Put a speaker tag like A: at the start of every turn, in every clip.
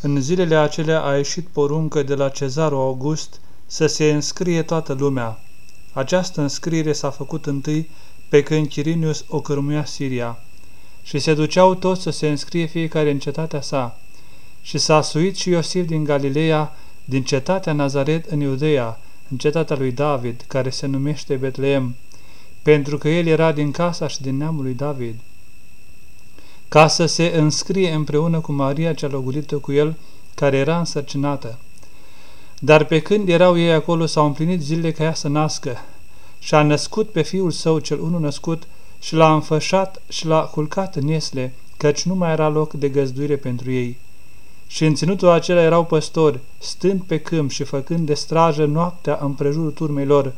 A: În zilele acelea a ieșit poruncă de la cezarul August să se înscrie toată lumea. Această înscriere s-a făcut întâi pe când Chirinius o cărmuia Siria și se duceau toți să se înscrie fiecare în cetatea sa. Și s-a suit și Iosif din Galileea, din cetatea Nazaret în Iudeea, în cetatea lui David, care se numește Betleem, pentru că el era din casa și din neamul lui David ca să se înscrie împreună cu Maria cea logulită cu el, care era însărcinată. Dar pe când erau ei acolo, s-au împlinit zilele ca ea să nască și a născut pe fiul său cel unul născut și l-a înfășat și l-a culcat în iesle, căci nu mai era loc de găzduire pentru ei. Și în ținutul acela erau păstori, stând pe câmp și făcând de strajă noaptea împrejurul turmei lor.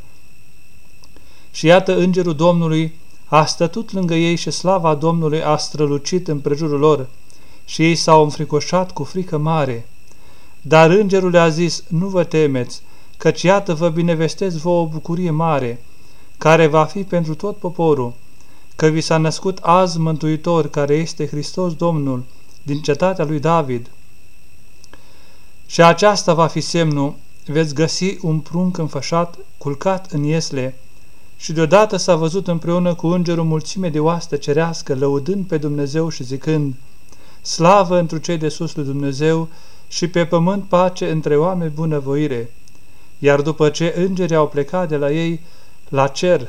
A: Și iată îngerul Domnului a stătut lângă ei și slava Domnului a strălucit în prejurul lor și ei s-au înfricoșat cu frică mare. Dar îngerul le-a zis, nu vă temeți, căci iată vă binevestesc vouă o bucurie mare, care va fi pentru tot poporul, că vi s-a născut azi Mântuitor, care este Hristos Domnul, din cetatea lui David. Și aceasta va fi semnul, veți găsi un prunc înfășat, culcat în iesle, și deodată s-a văzut împreună cu îngerul mulțime de oastă cerească, lăudând pe Dumnezeu și zicând, Slavă întru cei de sus lui Dumnezeu și pe pământ pace între oameni bunăvoire. Iar după ce îngerii au plecat de la ei la cer,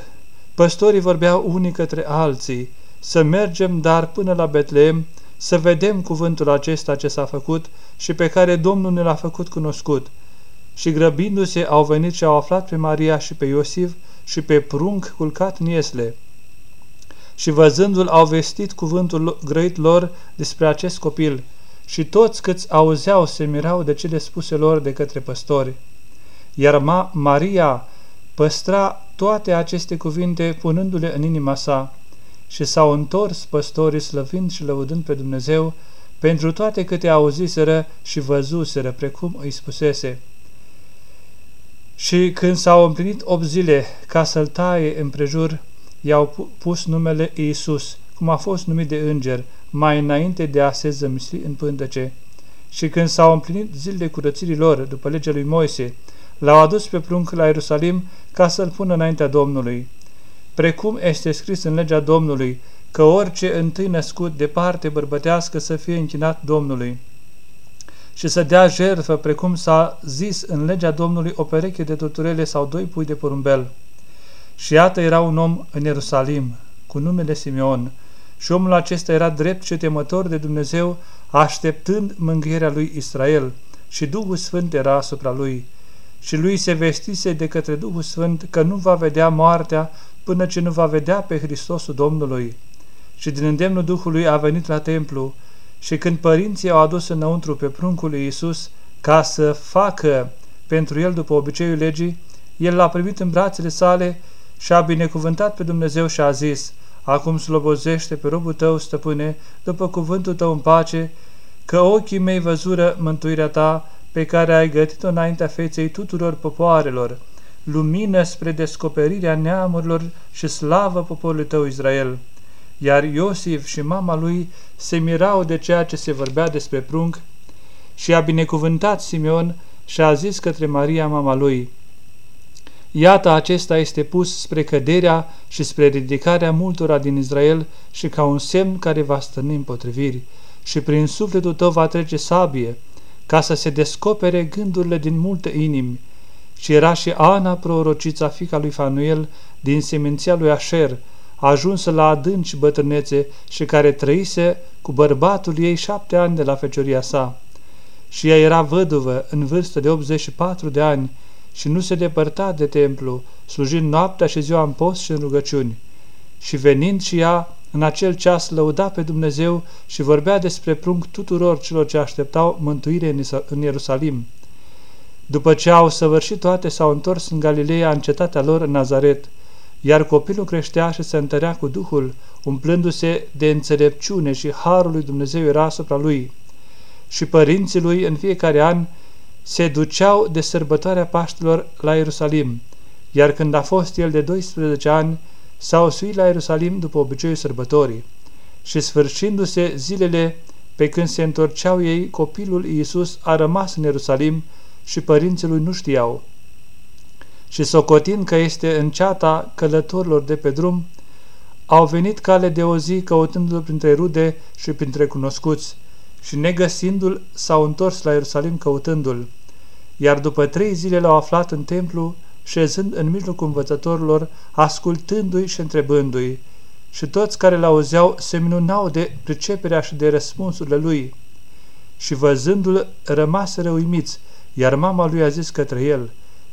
A: păstorii vorbeau unii către alții, să mergem dar până la Betleem, să vedem cuvântul acesta ce s-a făcut și pe care Domnul ne l-a făcut cunoscut. Și grăbindu-se au venit și au aflat pe Maria și pe Iosif și pe prunc culcat în iesle. Și văzându-l au vestit cuvântul grăit lor despre acest copil și toți câți auzeau se mirau de cele spuse lor de către păstori. Iar Ma Maria păstra toate aceste cuvinte punându-le în inima sa și s-au întors păstorii slăvind și lăudând pe Dumnezeu pentru toate câte auziseră și văzuseră, precum îi spusese. Și când s-au împlinit 8 zile ca să-l taie împrejur, i-au pus numele Iisus, cum a fost numit de înger, mai înainte de a se zămisli în pântăce. Și când s-au împlinit zilele curățirii lor, după legea lui Moise, l-au adus pe prunc la Ierusalim ca să-l pună înaintea Domnului. Precum este scris în legea Domnului, că orice întâi născut de parte bărbătească să fie închinat Domnului și să dea jertfă, precum s-a zis în legea Domnului, o pereche de torturele sau doi pui de porumbel. Și iată era un om în Ierusalim, cu numele Simeon, și omul acesta era drept și temător de Dumnezeu, așteptând mângâierea lui Israel, și Duhul Sfânt era asupra lui. Și lui se vestise de către Duhul Sfânt că nu va vedea moartea până ce nu va vedea pe Hristosul Domnului. Și din îndemnul Duhului a venit la templu, și când părinții au adus înăuntru pe pruncul lui Iisus ca să facă pentru el după obiceiul legii, el l-a primit în brațele sale și a binecuvântat pe Dumnezeu și a zis, Acum slobozește pe robul tău, stăpâne, după cuvântul tău în pace, că ochii mei văzură mântuirea ta, pe care ai gătit-o înaintea feței tuturor popoarelor, lumină spre descoperirea neamurilor și slavă poporului tău Israel iar Iosif și mama lui se mirau de ceea ce se vorbea despre prunc și a binecuvântat Simeon și a zis către Maria, mama lui, Iată, acesta este pus spre căderea și spre ridicarea multora din Israel și ca un semn care va stăni împotriviri și prin sufletul tău va trece sabie, ca să se descopere gândurile din multe inimi. Și era și Ana, prorocița fica lui Fanuel, din seminția lui Asher, ajunsă la adânci bătrânețe și care trăise cu bărbatul ei șapte ani de la fecioria sa. Și ea era văduvă în vârstă de 84 de ani și nu se depărta de templu, slujind noaptea și ziua în post și în rugăciuni. Și venind și ea, în acel ceas lăuda pe Dumnezeu și vorbea despre prunc tuturor celor ce așteptau mântuire în Ierusalim. După ce au săvârșit toate, s-au întors în Galileea, în cetatea lor, în Nazaret, iar copilul creștea și se întărea cu Duhul, umplându-se de înțelepciune și harul lui Dumnezeu era asupra lui. Și părinții lui în fiecare an se duceau de sărbătoarea Paștilor la Ierusalim, iar când a fost el de 12 ani, s-au suit la Ierusalim după obiceiul sărbătorii. Și sfârșindu-se zilele, Pe când se întorceau ei, copilul Iisus a rămas în Ierusalim și părinții lui nu știau. Și socotind că este în ceata călătorilor de pe drum, au venit cale de o zi căutându-l printre rude și printre cunoscuți și negăsindu-l s-au întors la Ierusalim căutându-l. Iar după trei zile l-au aflat în templu, șezând în mijlocul învățătorilor, ascultându-i și întrebându-i. Și toți care l-auzeau se minunau de priceperea și de răspunsurile lui. Și văzându-l, rămaseră uimiți, iar mama lui a zis către el,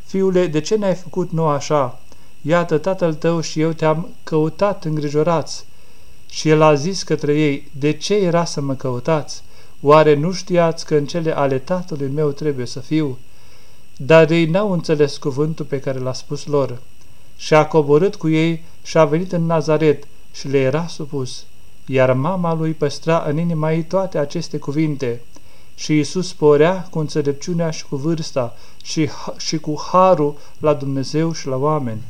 A: Fiule, de ce ne-ai făcut nou așa? Iată, tatăl tău și eu te-am căutat îngrijorați. Și el a zis către ei, de ce era să mă căutați? Oare nu știați că în cele ale tatălui meu trebuie să fiu? Dar ei n-au înțeles cuvântul pe care l-a spus lor. Și a coborât cu ei și a venit în Nazaret și le era supus. Iar mama lui păstra în inima ei toate aceste cuvinte. Și Iisus sporea cu înțelepciunea și cu vârsta și, și cu harul la Dumnezeu și la oameni.